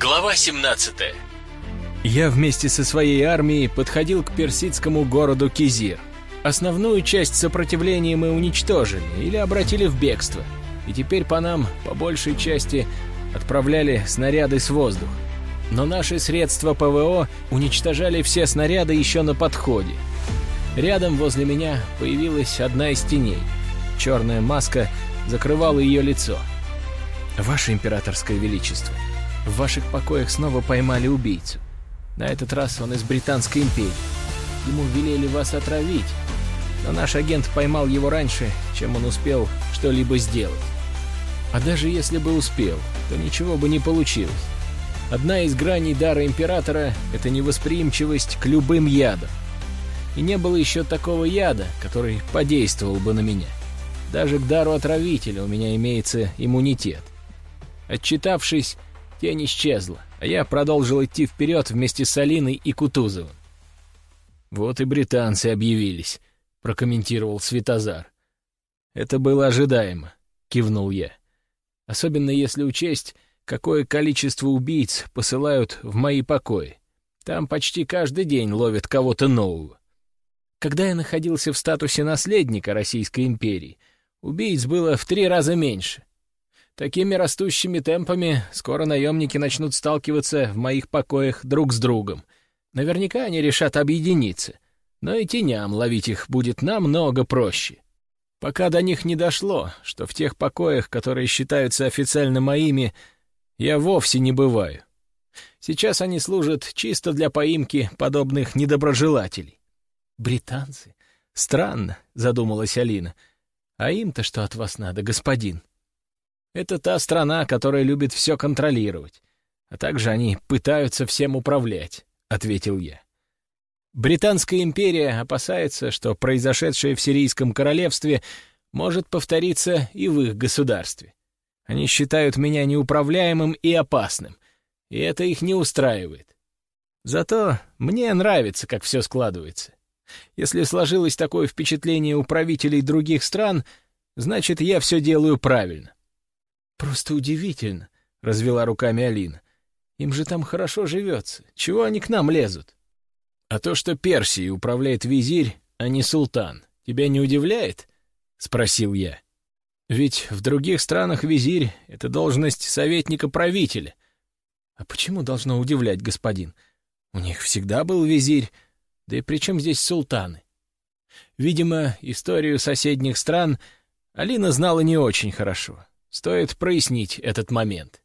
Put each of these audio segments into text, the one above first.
Глава 17 Я вместе со своей армией подходил к персидскому городу Кизир. Основную часть сопротивления мы уничтожили или обратили в бегство, и теперь по нам, по большей части, отправляли снаряды с воздуха. Но наши средства ПВО уничтожали все снаряды еще на подходе. Рядом возле меня появилась одна из теней. Черная маска закрывала ее лицо. «Ваше императорское величество, в ваших покоях снова поймали убийцу. На этот раз он из Британской империи. Ему велели вас отравить, но наш агент поймал его раньше, чем он успел что-либо сделать. А даже если бы успел, то ничего бы не получилось. Одна из граней дара императора — это невосприимчивость к любым ядам. И не было еще такого яда, который подействовал бы на меня. Даже к дару отравителя у меня имеется иммунитет. Отчитавшись, тень исчезла, а я продолжил идти вперед вместе с Алиной и Кутузовым. «Вот и британцы объявились», — прокомментировал Светозар. «Это было ожидаемо», — кивнул я. «Особенно если учесть, какое количество убийц посылают в мои покои. Там почти каждый день ловят кого-то нового. Когда я находился в статусе наследника Российской империи, убийц было в три раза меньше. Такими растущими темпами скоро наемники начнут сталкиваться в моих покоях друг с другом. Наверняка они решат объединиться, но и теням ловить их будет намного проще. Пока до них не дошло, что в тех покоях, которые считаются официально моими, я вовсе не бываю. Сейчас они служат чисто для поимки подобных недоброжелателей. «Британцы? Странно», — задумалась Алина. «А им-то что от вас надо, господин?» «Это та страна, которая любит все контролировать, а также они пытаются всем управлять», — ответил я. Британская империя опасается, что произошедшее в Сирийском королевстве может повториться и в их государстве. Они считают меня неуправляемым и опасным, и это их не устраивает. Зато мне нравится, как все складывается. Если сложилось такое впечатление у правителей других стран, значит, я все делаю правильно. «Просто удивительно», — развела руками Алина. «Им же там хорошо живется. Чего они к нам лезут?» «А то, что Персией управляет визирь, а не султан, тебя не удивляет?» — спросил я. Ведь в других странах визирь — это должность советника правителя. А почему должно удивлять господин? У них всегда был визирь, да и при чем здесь султаны? Видимо, историю соседних стран Алина знала не очень хорошо. Стоит прояснить этот момент.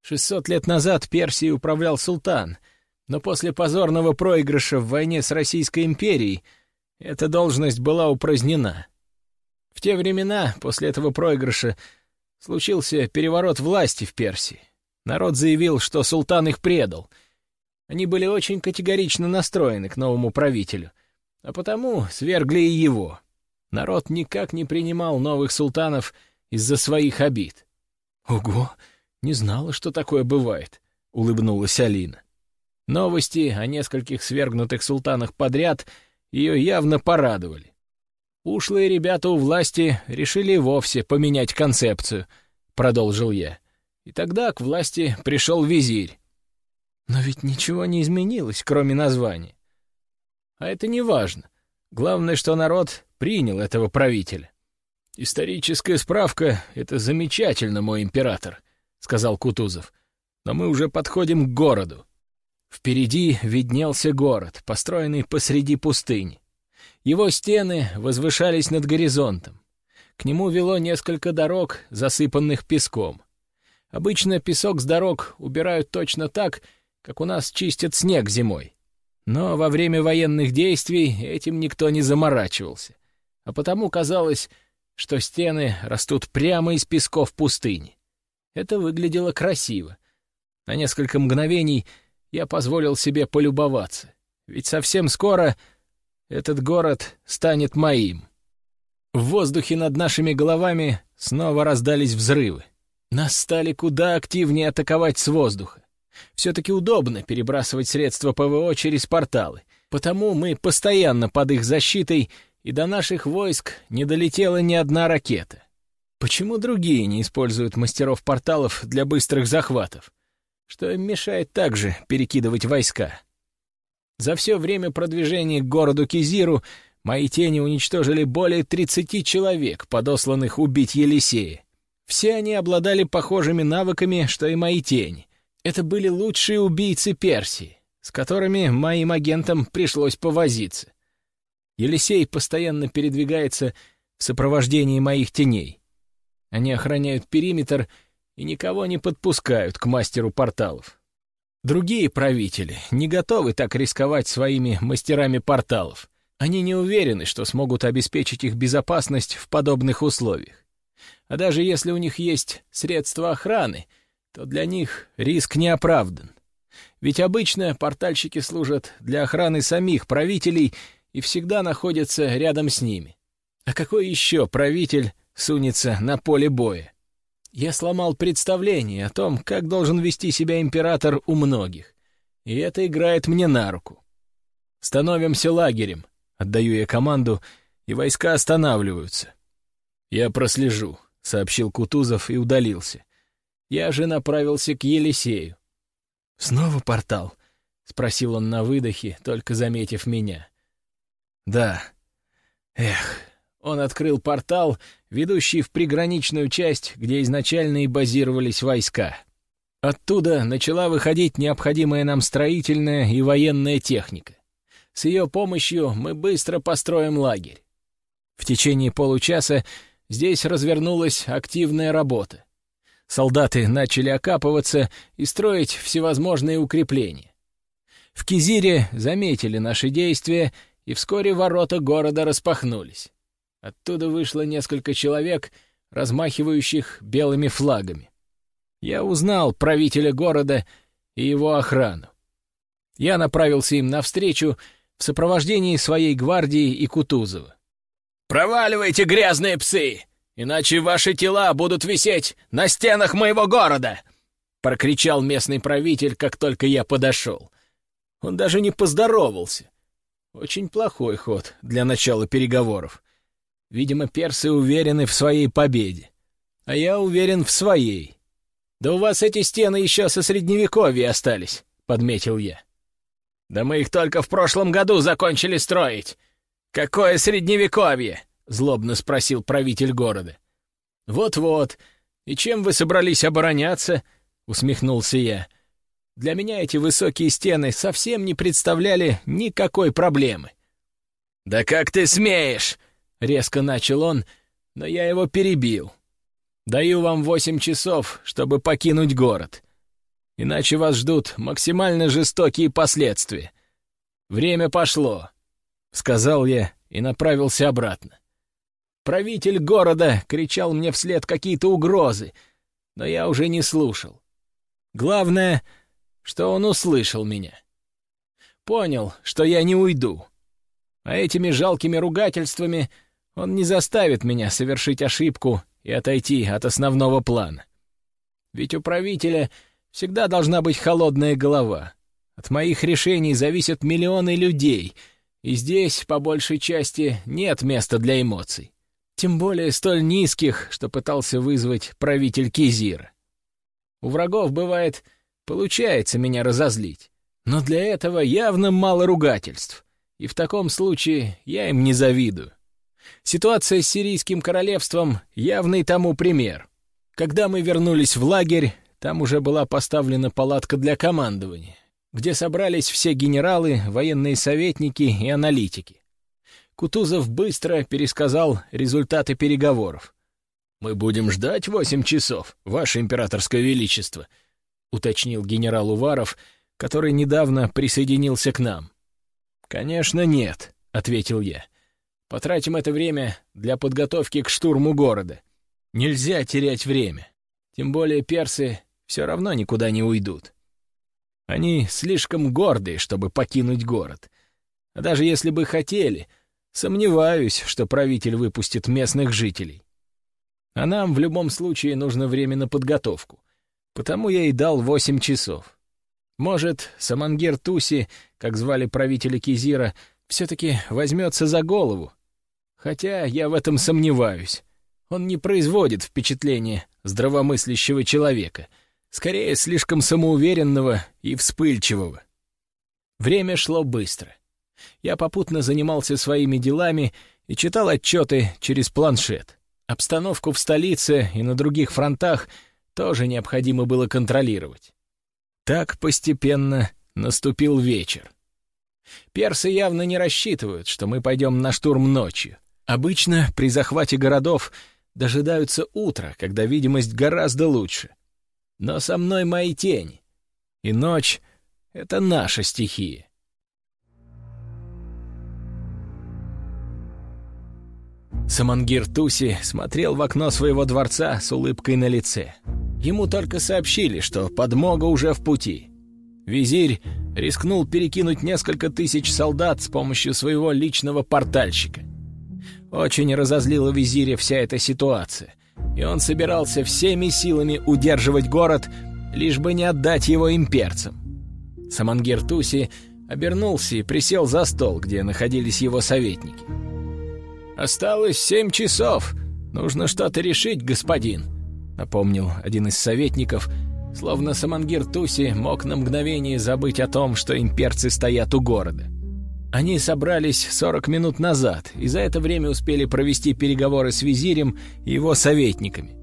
Шестьсот лет назад Персией управлял султан, но после позорного проигрыша в войне с Российской империей эта должность была упразднена. В те времена, после этого проигрыша, случился переворот власти в Персии. Народ заявил, что султан их предал. Они были очень категорично настроены к новому правителю, а потому свергли и его. Народ никак не принимал новых султанов из-за своих обид. «Ого, не знала, что такое бывает», — улыбнулась Алина. Новости о нескольких свергнутых султанах подряд ее явно порадовали. Ушлые ребята у власти решили вовсе поменять концепцию, — продолжил я. И тогда к власти пришел визирь. Но ведь ничего не изменилось, кроме названия. А это не важно. Главное, что народ принял этого правителя. «Историческая справка — это замечательно, мой император», — сказал Кутузов. «Но мы уже подходим к городу». Впереди виднелся город, построенный посреди пустыни. Его стены возвышались над горизонтом. К нему вело несколько дорог, засыпанных песком. Обычно песок с дорог убирают точно так, как у нас чистят снег зимой. Но во время военных действий этим никто не заморачивался. А потому казалось, что стены растут прямо из песков пустыни. Это выглядело красиво. На несколько мгновений я позволил себе полюбоваться. Ведь совсем скоро этот город станет моим. В воздухе над нашими головами снова раздались взрывы. Нас стали куда активнее атаковать с воздуха. Все-таки удобно перебрасывать средства ПВО через порталы, потому мы постоянно под их защитой, и до наших войск не долетела ни одна ракета. Почему другие не используют мастеров порталов для быстрых захватов? что им мешает также перекидывать войска. За все время продвижения к городу Кизиру мои тени уничтожили более 30 человек, подосланных убить Елисея. Все они обладали похожими навыками, что и мои тени. Это были лучшие убийцы Персии, с которыми моим агентам пришлось повозиться. Елисей постоянно передвигается в сопровождении моих теней. Они охраняют периметр и никого не подпускают к мастеру порталов. Другие правители не готовы так рисковать своими мастерами порталов. Они не уверены, что смогут обеспечить их безопасность в подобных условиях. А даже если у них есть средства охраны, то для них риск не оправдан. Ведь обычно портальщики служат для охраны самих правителей и всегда находятся рядом с ними. А какой еще правитель сунется на поле боя? Я сломал представление о том, как должен вести себя император у многих. И это играет мне на руку. «Становимся лагерем», — отдаю я команду, и войска останавливаются. «Я прослежу», — сообщил Кутузов и удалился. Я же направился к Елисею. «Снова портал?» — спросил он на выдохе, только заметив меня. «Да. Эх, он открыл портал, ведущий в приграничную часть, где изначально и базировались войска. Оттуда начала выходить необходимая нам строительная и военная техника. С ее помощью мы быстро построим лагерь. В течение получаса здесь развернулась активная работа. Солдаты начали окапываться и строить всевозможные укрепления. В Кизире заметили наши действия, и вскоре ворота города распахнулись. Оттуда вышло несколько человек, размахивающих белыми флагами. Я узнал правителя города и его охрану. Я направился им навстречу в сопровождении своей гвардии и Кутузова. «Проваливайте, грязные псы, иначе ваши тела будут висеть на стенах моего города!» — прокричал местный правитель, как только я подошел. Он даже не поздоровался. Очень плохой ход для начала переговоров. Видимо, персы уверены в своей победе. А я уверен в своей. «Да у вас эти стены еще со средневековья остались», — подметил я. «Да мы их только в прошлом году закончили строить. Какое средневековье?» — злобно спросил правитель города. «Вот-вот. И чем вы собрались обороняться?» — усмехнулся я. «Для меня эти высокие стены совсем не представляли никакой проблемы». «Да как ты смеешь!» — резко начал он, но я его перебил. «Даю вам восемь часов, чтобы покинуть город. Иначе вас ждут максимально жестокие последствия. Время пошло», — сказал я и направился обратно. Правитель города кричал мне вслед какие-то угрозы, но я уже не слушал. Главное, что он услышал меня. Понял, что я не уйду. А этими жалкими ругательствами — он не заставит меня совершить ошибку и отойти от основного плана. Ведь у правителя всегда должна быть холодная голова. От моих решений зависят миллионы людей, и здесь, по большей части, нет места для эмоций. Тем более столь низких, что пытался вызвать правитель Кизира. У врагов, бывает, получается меня разозлить. Но для этого явно мало ругательств, и в таком случае я им не завидую. Ситуация с сирийским королевством — явный тому пример. Когда мы вернулись в лагерь, там уже была поставлена палатка для командования, где собрались все генералы, военные советники и аналитики. Кутузов быстро пересказал результаты переговоров. «Мы будем ждать восемь часов, Ваше Императорское Величество», — уточнил генерал Уваров, который недавно присоединился к нам. «Конечно, нет», — ответил я. Потратим это время для подготовки к штурму города. Нельзя терять время. Тем более персы все равно никуда не уйдут. Они слишком гордые, чтобы покинуть город. А даже если бы хотели, сомневаюсь, что правитель выпустит местных жителей. А нам в любом случае нужно время на подготовку. Потому я и дал восемь часов. Может, Самангер Туси, как звали правителя Кизира, все-таки возьмется за голову Хотя я в этом сомневаюсь. Он не производит впечатления здравомыслящего человека. Скорее, слишком самоуверенного и вспыльчивого. Время шло быстро. Я попутно занимался своими делами и читал отчеты через планшет. Обстановку в столице и на других фронтах тоже необходимо было контролировать. Так постепенно наступил вечер. Персы явно не рассчитывают, что мы пойдем на штурм ночью. Обычно при захвате городов дожидаются утра, когда видимость гораздо лучше. Но со мной мои тени, и ночь — это наша стихия. Самангир Туси смотрел в окно своего дворца с улыбкой на лице. Ему только сообщили, что подмога уже в пути. Визирь рискнул перекинуть несколько тысяч солдат с помощью своего личного портальщика. Очень разозлила визиря вся эта ситуация, и он собирался всеми силами удерживать город, лишь бы не отдать его имперцам. Самангир Туси обернулся и присел за стол, где находились его советники. «Осталось семь часов. Нужно что-то решить, господин», — напомнил один из советников, словно Самангир Туси мог на мгновение забыть о том, что имперцы стоят у города. Они собрались 40 минут назад, и за это время успели провести переговоры с визирем и его советниками.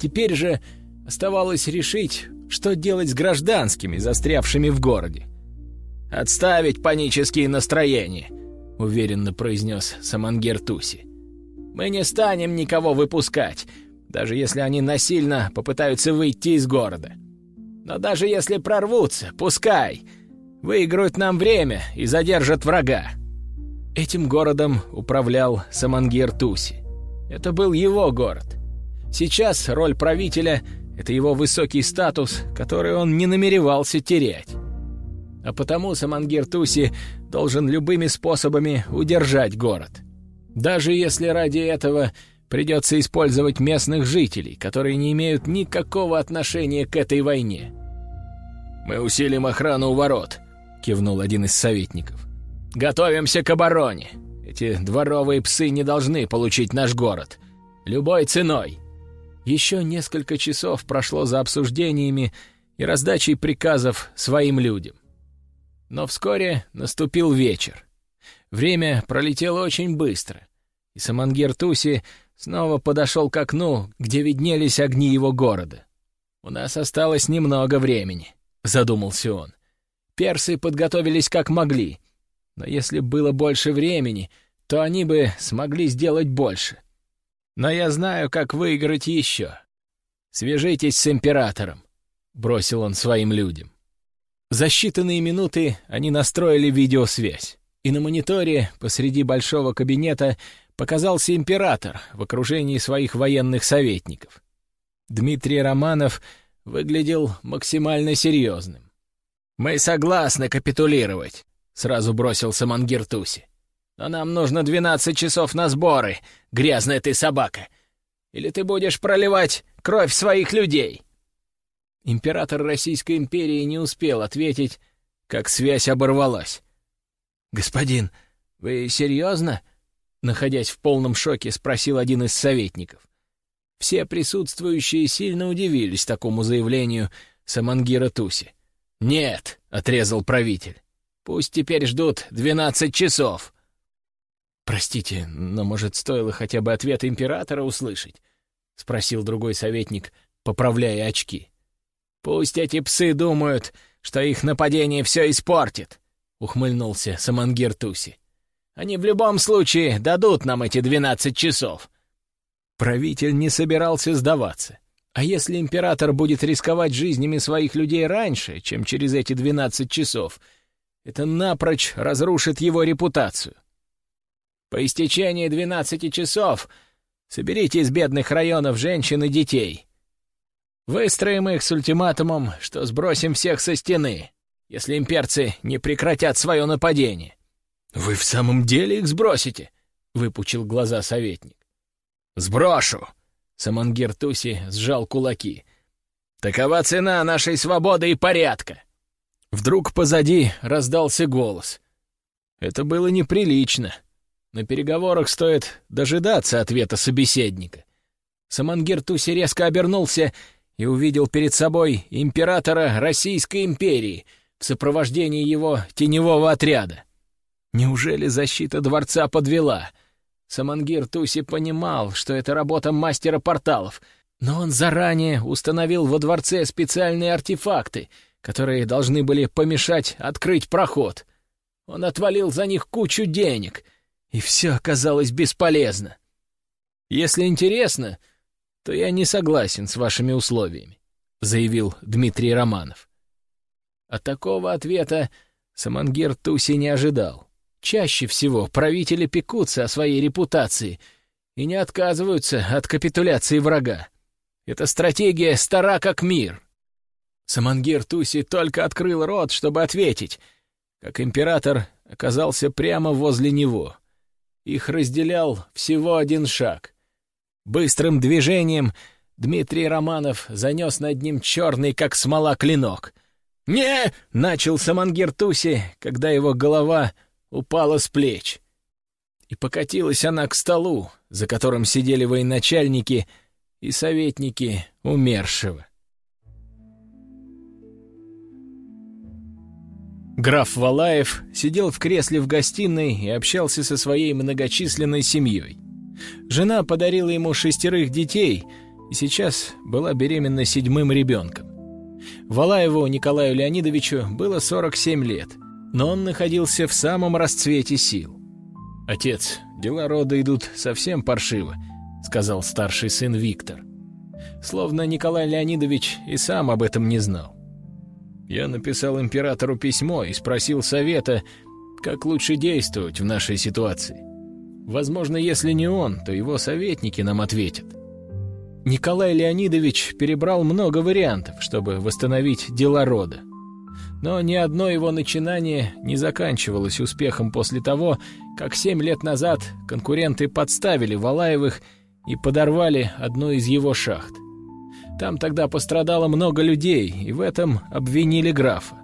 Теперь же оставалось решить, что делать с гражданскими, застрявшими в городе. «Отставить панические настроения», — уверенно произнес Самангер Туси. «Мы не станем никого выпускать, даже если они насильно попытаются выйти из города. Но даже если прорвутся, пускай. Выиграют нам время и задержат врага». Этим городом управлял Самангер Туси. Это был его город. Сейчас роль правителя — это его высокий статус, который он не намеревался терять. А потому Самангир Туси должен любыми способами удержать город. Даже если ради этого придется использовать местных жителей, которые не имеют никакого отношения к этой войне. «Мы усилим охрану у ворот», — кивнул один из советников. «Готовимся к обороне. Эти дворовые псы не должны получить наш город. Любой ценой». Еще несколько часов прошло за обсуждениями и раздачей приказов своим людям. Но вскоре наступил вечер. Время пролетело очень быстро, и Самангер Туси снова подошел к окну, где виднелись огни его города. «У нас осталось немного времени», — задумался он. «Персы подготовились как могли, но если было больше времени, то они бы смогли сделать больше. Но я знаю, как выиграть еще. Свяжитесь с императором», — бросил он своим людям. За считанные минуты они настроили видеосвязь, и на мониторе посреди большого кабинета показался император в окружении своих военных советников. Дмитрий Романов выглядел максимально серьезным. «Мы согласны капитулировать», — сразу бросился Мангиртуси. «Но нам нужно двенадцать часов на сборы, грязная ты собака. Или ты будешь проливать кровь своих людей?» Император Российской империи не успел ответить, как связь оборвалась. «Господин, вы серьезно?» Находясь в полном шоке, спросил один из советников. Все присутствующие сильно удивились такому заявлению Самангира Туси. «Нет», — отрезал правитель, — «пусть теперь ждут двенадцать часов». «Простите, но, может, стоило хотя бы ответ императора услышать?» — спросил другой советник, поправляя очки. «Пусть эти псы думают, что их нападение все испортит», — ухмыльнулся Самангир Туси. «Они в любом случае дадут нам эти двенадцать часов». Правитель не собирался сдаваться. А если император будет рисковать жизнями своих людей раньше, чем через эти двенадцать часов, это напрочь разрушит его репутацию. По истечении двенадцати часов соберите из бедных районов женщин и детей. Выстроим их с ультиматумом, что сбросим всех со стены, если имперцы не прекратят свое нападение. «Вы в самом деле их сбросите?» — выпучил глаза советник. «Сброшу!» — Самангир Туси сжал кулаки. «Такова цена нашей свободы и порядка!» Вдруг позади раздался голос. Это было неприлично. На переговорах стоит дожидаться ответа собеседника. Самангир Туси резко обернулся и увидел перед собой императора Российской империи в сопровождении его теневого отряда. Неужели защита дворца подвела? Самангир Туси понимал, что это работа мастера порталов, но он заранее установил во дворце специальные артефакты, которые должны были помешать открыть проход. Он отвалил за них кучу денег, и все оказалось бесполезно. Если интересно, то я не согласен с вашими условиями», — заявил Дмитрий Романов. От такого ответа Самангер Туси не ожидал. Чаще всего правители пекутся о своей репутации и не отказываются от капитуляции врага. Эта стратегия стара как мир. Самангир Туси только открыл рот, чтобы ответить, как император оказался прямо возле него. Их разделял всего один шаг. Быстрым движением Дмитрий Романов занес над ним черный, как смола, клинок. «Не!» — начал Самангир Туси, когда его голова упала с плеч. И покатилась она к столу, за которым сидели военачальники и советники умершего. Граф Валаев сидел в кресле в гостиной и общался со своей многочисленной семьей. Жена подарила ему шестерых детей и сейчас была беременна седьмым ребенком. Валаеву Николаю Леонидовичу было 47 лет, но он находился в самом расцвете сил. «Отец, дела рода идут совсем паршиво», — сказал старший сын Виктор. Словно Николай Леонидович и сам об этом не знал. Я написал императору письмо и спросил совета, как лучше действовать в нашей ситуации. Возможно, если не он, то его советники нам ответят. Николай Леонидович перебрал много вариантов, чтобы восстановить дела рода. Но ни одно его начинание не заканчивалось успехом после того, как семь лет назад конкуренты подставили Валаевых и подорвали одну из его шахт. Там тогда пострадало много людей, и в этом обвинили графа.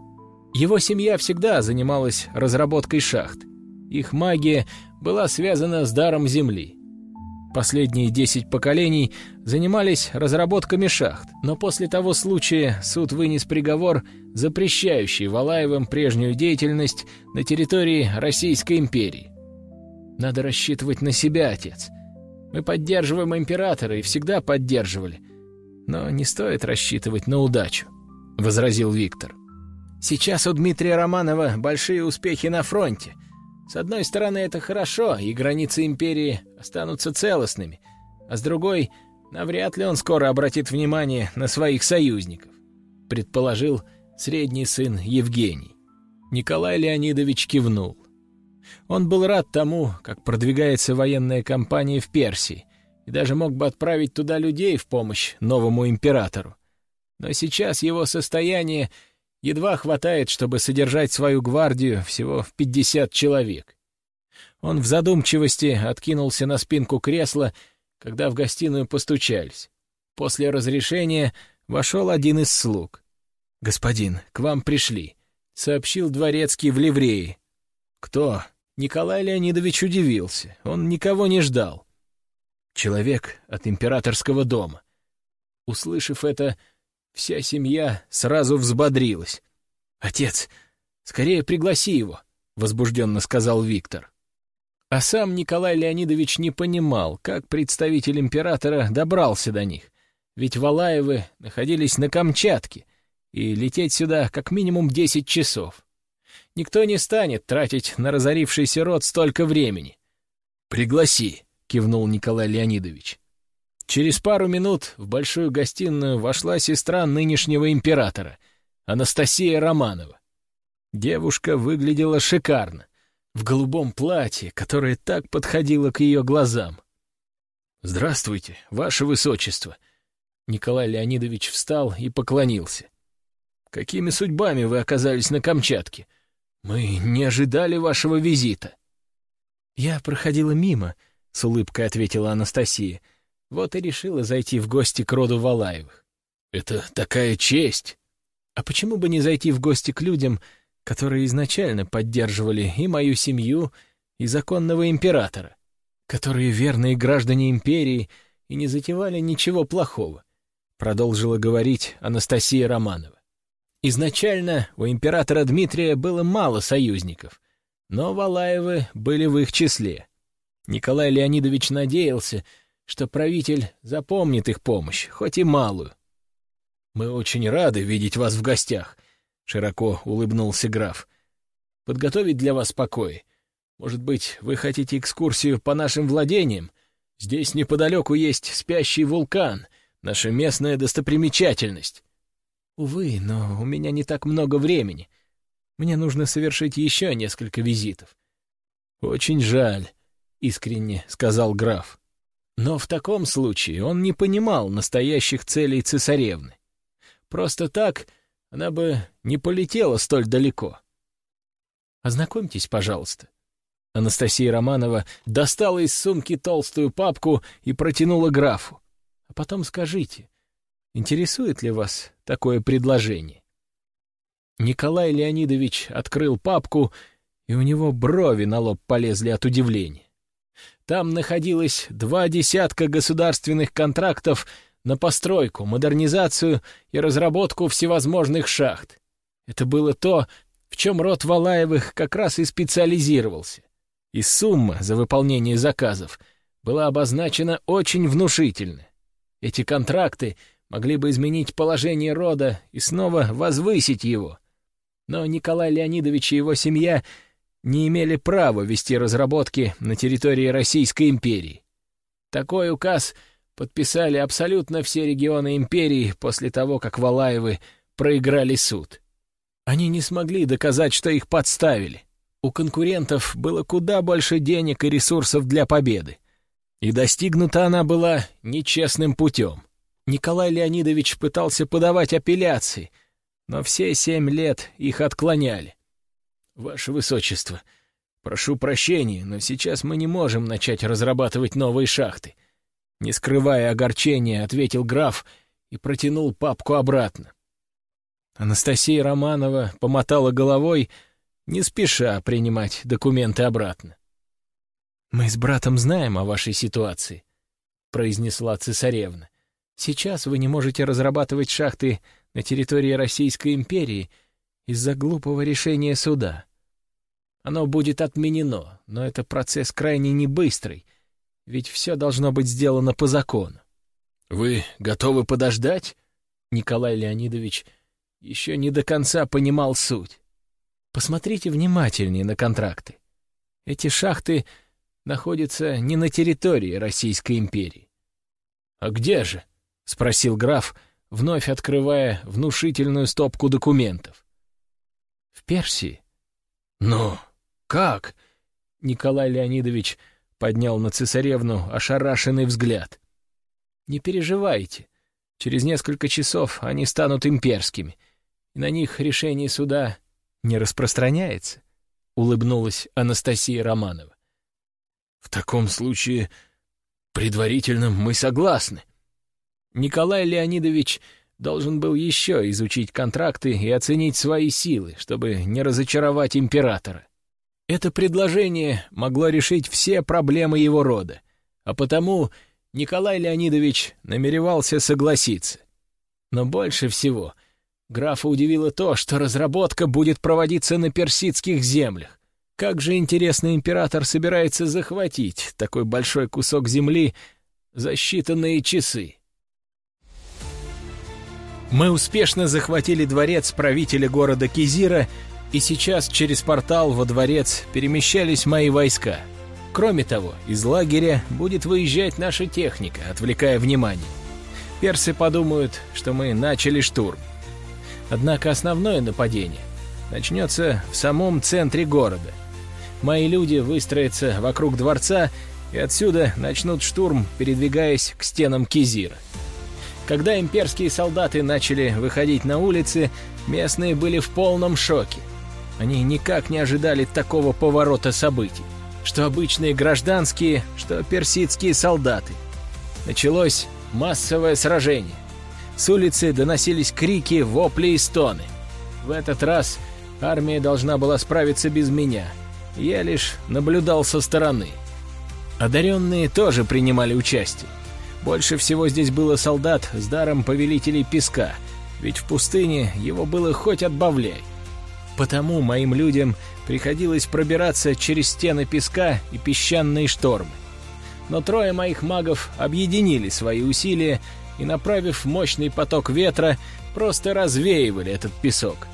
Его семья всегда занималась разработкой шахт. Их магия была связана с даром земли. Последние десять поколений занимались разработками шахт, но после того случая суд вынес приговор, запрещающий Валаевым прежнюю деятельность на территории Российской империи. Надо рассчитывать на себя, отец. Мы поддерживаем императора и всегда поддерживали но не стоит рассчитывать на удачу», — возразил Виктор. «Сейчас у Дмитрия Романова большие успехи на фронте. С одной стороны, это хорошо, и границы империи останутся целостными, а с другой, навряд ли он скоро обратит внимание на своих союзников», — предположил средний сын Евгений. Николай Леонидович кивнул. Он был рад тому, как продвигается военная кампания в Персии, и даже мог бы отправить туда людей в помощь новому императору. Но сейчас его состояние едва хватает, чтобы содержать свою гвардию всего в пятьдесят человек. Он в задумчивости откинулся на спинку кресла, когда в гостиную постучались. После разрешения вошел один из слуг. «Господин, к вам пришли», — сообщил дворецкий в ливрее. «Кто?» Николай Леонидович удивился. Он никого не ждал. Человек от императорского дома. Услышав это, вся семья сразу взбодрилась. «Отец, скорее пригласи его», — возбужденно сказал Виктор. А сам Николай Леонидович не понимал, как представитель императора добрался до них, ведь Валаевы находились на Камчатке, и лететь сюда как минимум десять часов. Никто не станет тратить на разорившийся род столько времени. «Пригласи», — кивнул Николай Леонидович. Через пару минут в большую гостиную вошла сестра нынешнего императора, Анастасия Романова. Девушка выглядела шикарно, в голубом платье, которое так подходило к ее глазам. «Здравствуйте, ваше высочество!» Николай Леонидович встал и поклонился. «Какими судьбами вы оказались на Камчатке? Мы не ожидали вашего визита». «Я проходила мимо», — с улыбкой ответила Анастасия. «Вот и решила зайти в гости к роду Валаевых». «Это такая честь!» «А почему бы не зайти в гости к людям, которые изначально поддерживали и мою семью, и законного императора, которые верные граждане империи и не затевали ничего плохого? продолжила говорить Анастасия Романова. Изначально у императора Дмитрия было мало союзников, но Валаевы были в их числе. Николай Леонидович надеялся, что правитель запомнит их помощь, хоть и малую. «Мы очень рады видеть вас в гостях», — широко улыбнулся граф. «Подготовить для вас покой. Может быть, вы хотите экскурсию по нашим владениям? Здесь неподалеку есть спящий вулкан, наша местная достопримечательность». «Увы, но у меня не так много времени. Мне нужно совершить еще несколько визитов». «Очень жаль», — искренне сказал граф. Но в таком случае он не понимал настоящих целей цесаревны. Просто так она бы не полетела столь далеко. Ознакомьтесь, пожалуйста. Анастасия Романова достала из сумки толстую папку и протянула графу. А потом скажите, интересует ли вас такое предложение? Николай Леонидович открыл папку, и у него брови на лоб полезли от удивления. Там находилось два десятка государственных контрактов на постройку, модернизацию и разработку всевозможных шахт. Это было то, в чем род Валаевых как раз и специализировался. И сумма за выполнение заказов была обозначена очень внушительно. Эти контракты могли бы изменить положение рода и снова возвысить его. Но Николай Леонидович и его семья — не имели права вести разработки на территории Российской империи. Такой указ подписали абсолютно все регионы империи после того, как Валаевы проиграли суд. Они не смогли доказать, что их подставили. У конкурентов было куда больше денег и ресурсов для победы. И достигнута она была нечестным путем. Николай Леонидович пытался подавать апелляции, но все семь лет их отклоняли. «Ваше Высочество, прошу прощения, но сейчас мы не можем начать разрабатывать новые шахты». Не скрывая огорчения, ответил граф и протянул папку обратно. Анастасия Романова помотала головой, не спеша принимать документы обратно. «Мы с братом знаем о вашей ситуации», — произнесла цесаревна. «Сейчас вы не можете разрабатывать шахты на территории Российской империи из-за глупого решения суда. Оно будет отменено, но это процесс крайне небыстрый, ведь все должно быть сделано по закону. Вы готовы подождать? Николай Леонидович еще не до конца понимал суть. Посмотрите внимательнее на контракты. Эти шахты находятся не на территории Российской империи. «А где же?» — спросил граф, вновь открывая внушительную стопку документов. «В Персии». «Ну, «Как?» — Николай Леонидович поднял на цесаревну ошарашенный взгляд. «Не переживайте. Через несколько часов они станут имперскими, и на них решение суда не распространяется», — улыбнулась Анастасия Романова. «В таком случае предварительно мы согласны». Николай Леонидович должен был еще изучить контракты и оценить свои силы, чтобы не разочаровать императора. Это предложение могло решить все проблемы его рода, а потому Николай Леонидович намеревался согласиться. Но больше всего графа удивило то, что разработка будет проводиться на персидских землях. Как же интересно император собирается захватить такой большой кусок земли за считанные часы. Мы успешно захватили дворец правителя города Кизира и сейчас через портал во дворец перемещались мои войска. Кроме того, из лагеря будет выезжать наша техника, отвлекая внимание. Персы подумают, что мы начали штурм. Однако основное нападение начнется в самом центре города. Мои люди выстроятся вокруг дворца и отсюда начнут штурм, передвигаясь к стенам Кизира. Когда имперские солдаты начали выходить на улицы, местные были в полном шоке. Они никак не ожидали такого поворота событий. Что обычные гражданские, что персидские солдаты. Началось массовое сражение. С улицы доносились крики, вопли и стоны. В этот раз армия должна была справиться без меня. Я лишь наблюдал со стороны. Одаренные тоже принимали участие. Больше всего здесь было солдат с даром повелителей песка, ведь в пустыне его было хоть отбавляй. Потому моим людям приходилось пробираться через стены песка и песчаные штормы. Но трое моих магов объединили свои усилия и, направив мощный поток ветра, просто развеивали этот песок.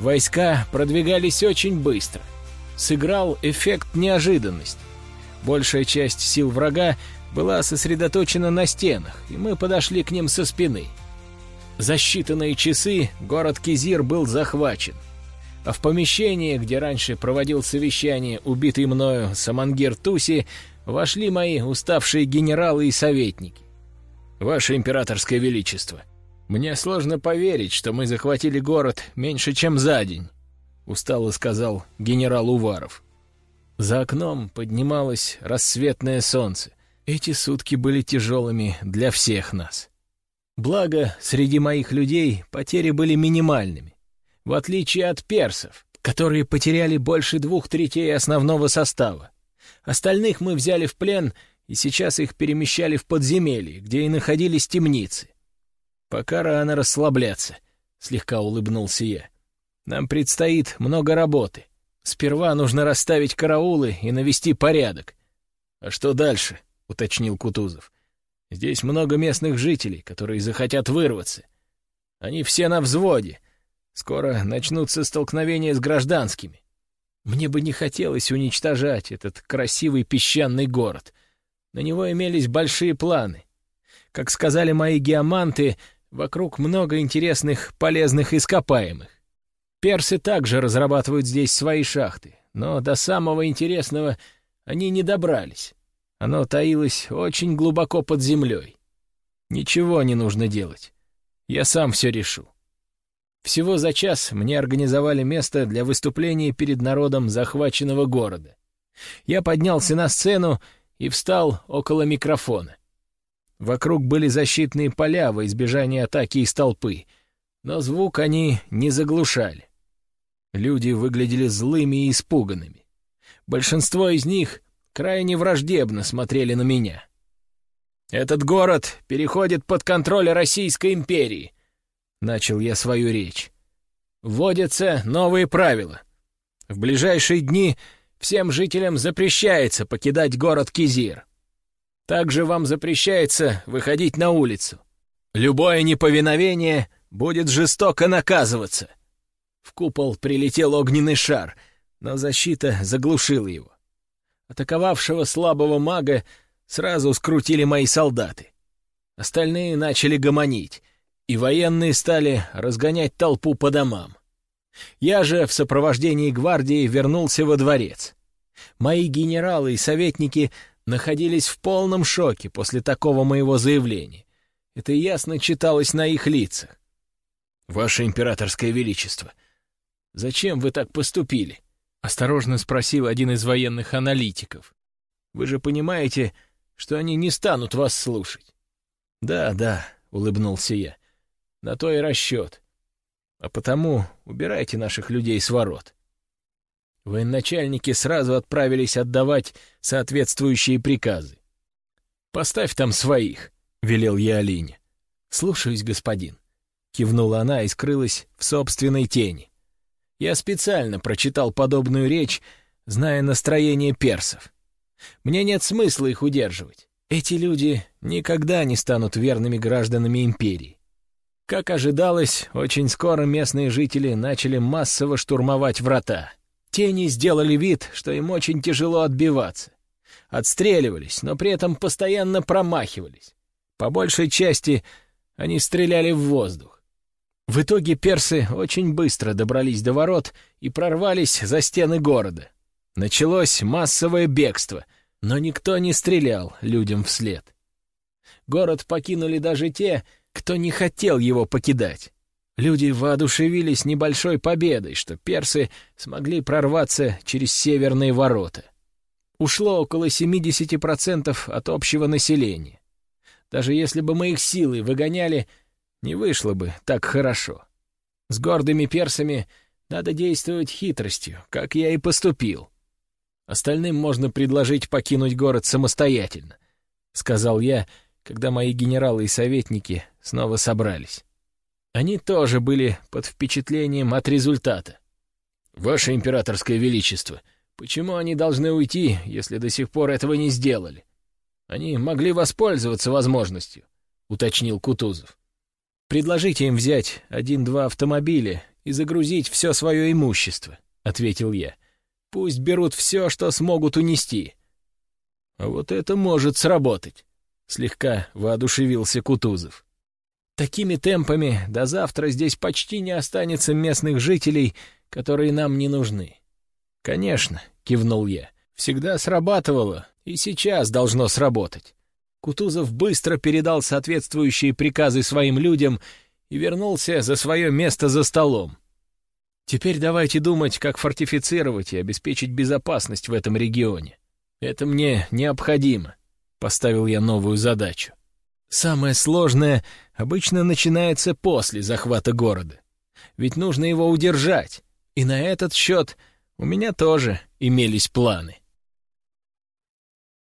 Войска продвигались очень быстро. Сыграл эффект неожиданность. Большая часть сил врага была сосредоточена на стенах, и мы подошли к ним со спины. За считанные часы город Кизир был захвачен. А в помещение, где раньше проводил совещание убитый мною Самангир Туси, вошли мои уставшие генералы и советники. «Ваше императорское величество, мне сложно поверить, что мы захватили город меньше, чем за день», — устало сказал генерал Уваров. За окном поднималось рассветное солнце. Эти сутки были тяжелыми для всех нас. Благо, среди моих людей потери были минимальными, в отличие от персов, которые потеряли больше двух третей основного состава. Остальных мы взяли в плен, и сейчас их перемещали в подземелье, где и находились темницы. Пока рано расслабляться, — слегка улыбнулся я. Нам предстоит много работы. Сперва нужно расставить караулы и навести порядок. А что дальше? — уточнил Кутузов. Здесь много местных жителей, которые захотят вырваться. Они все на взводе. Скоро начнутся столкновения с гражданскими. Мне бы не хотелось уничтожать этот красивый песчаный город. На него имелись большие планы. Как сказали мои геоманты, вокруг много интересных полезных ископаемых. Персы также разрабатывают здесь свои шахты, но до самого интересного они не добрались. Оно таилось очень глубоко под землей. Ничего не нужно делать. Я сам все решу. Всего за час мне организовали место для выступления перед народом захваченного города. Я поднялся на сцену и встал около микрофона. Вокруг были защитные поля во избежание атаки из толпы, но звук они не заглушали. Люди выглядели злыми и испуганными. Большинство из них крайне враждебно смотрели на меня. «Этот город переходит под контроль Российской империи», — начал я свою речь. «Вводятся новые правила. В ближайшие дни всем жителям запрещается покидать город Кизир. Также вам запрещается выходить на улицу. Любое неповиновение будет жестоко наказываться». В купол прилетел огненный шар, но защита заглушила его. Атаковавшего слабого мага сразу скрутили мои солдаты. Остальные начали гомонить, и военные стали разгонять толпу по домам. Я же в сопровождении гвардии вернулся во дворец. Мои генералы и советники находились в полном шоке после такого моего заявления. Это ясно читалось на их лицах. «Ваше императорское величество», Зачем вы так поступили?» — осторожно спросил один из военных аналитиков. «Вы же понимаете, что они не станут вас слушать». «Да, да», — улыбнулся я, — «на то и расчет. А потому убирайте наших людей с ворот». Военачальники сразу отправились отдавать соответствующие приказы. «Поставь там своих», — велел я Алине. «Слушаюсь, господин», — кивнула она и скрылась в собственной тени. Я специально прочитал подобную речь, зная настроение персов. Мне нет смысла их удерживать. Эти люди никогда не станут верными гражданами империи. Как ожидалось, очень скоро местные жители начали массово штурмовать врата. Тени сделали вид, что им очень тяжело отбиваться. Отстреливались, но при этом постоянно промахивались. По большей части они стреляли в воздух. В итоге персы очень быстро добрались до ворот и прорвались за стены города. Началось массовое бегство, но никто не стрелял людям вслед. Город покинули даже те, кто не хотел его покидать. Люди воодушевились небольшой победой, что персы смогли прорваться через северные ворота. Ушло около 70% от общего населения. Даже если бы мы их силой выгоняли, не вышло бы так хорошо. С гордыми персами надо действовать хитростью, как я и поступил. Остальным можно предложить покинуть город самостоятельно, — сказал я, когда мои генералы и советники снова собрались. Они тоже были под впечатлением от результата. «Ваше императорское величество, почему они должны уйти, если до сих пор этого не сделали? Они могли воспользоваться возможностью», — уточнил Кутузов. «Предложите им взять один-два автомобиля и загрузить все свое имущество», — ответил я. «Пусть берут все, что смогут унести». «А вот это может сработать», — слегка воодушевился Кутузов. «Такими темпами до завтра здесь почти не останется местных жителей, которые нам не нужны». «Конечно», — кивнул я, — «всегда срабатывало, и сейчас должно сработать». Кутузов быстро передал соответствующие приказы своим людям и вернулся за свое место за столом. Теперь давайте думать, как фортифицировать и обеспечить безопасность в этом регионе. Это мне необходимо. Поставил я новую задачу. Самое сложное обычно начинается после захвата города. Ведь нужно его удержать. И на этот счет у меня тоже имелись планы.